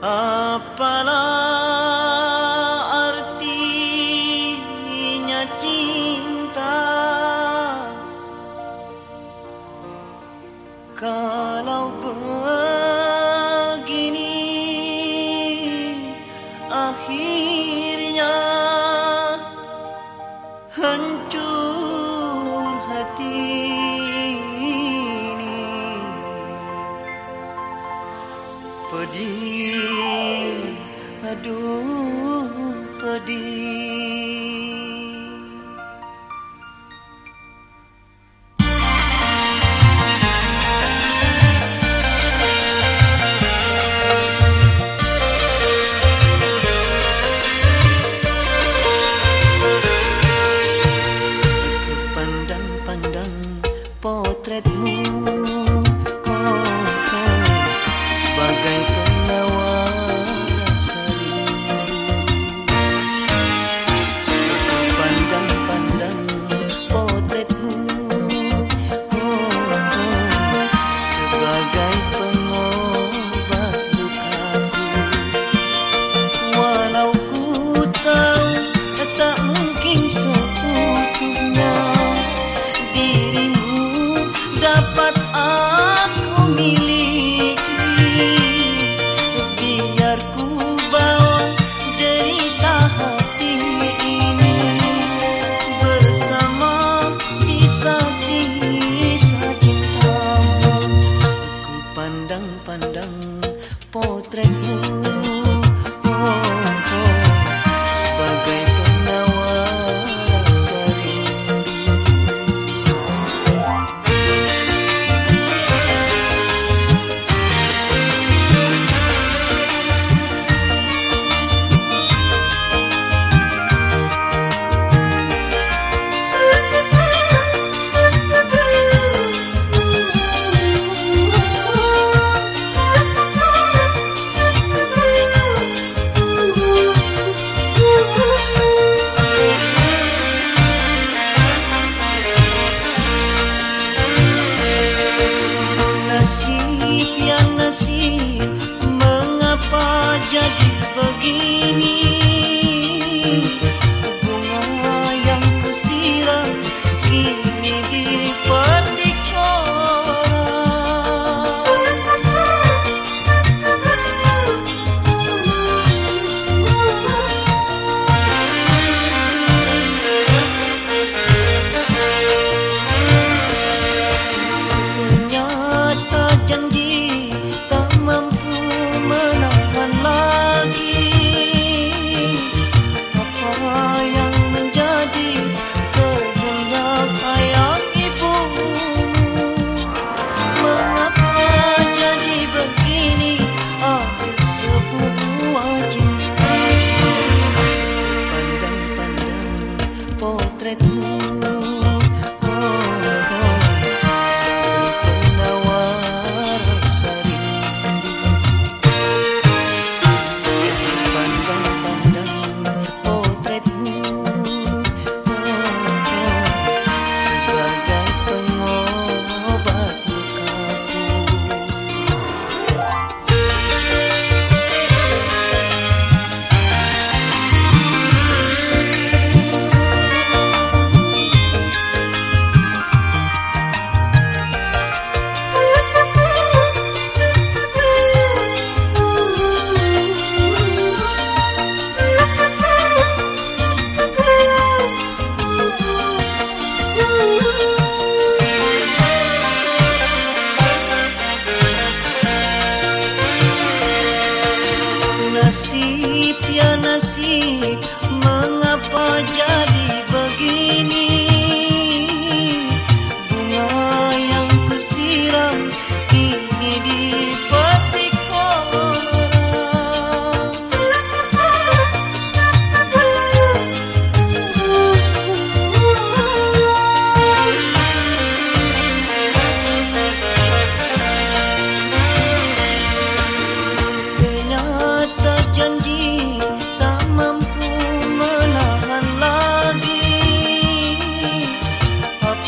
啊巴拉。Pedih. Aduh pedih Mengapa jadi begini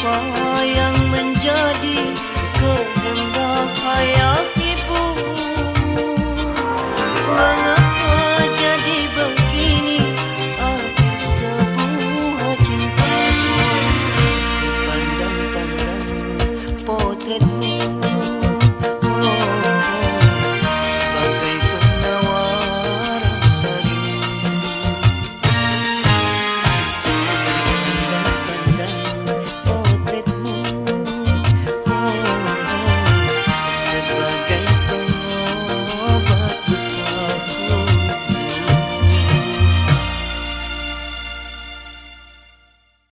far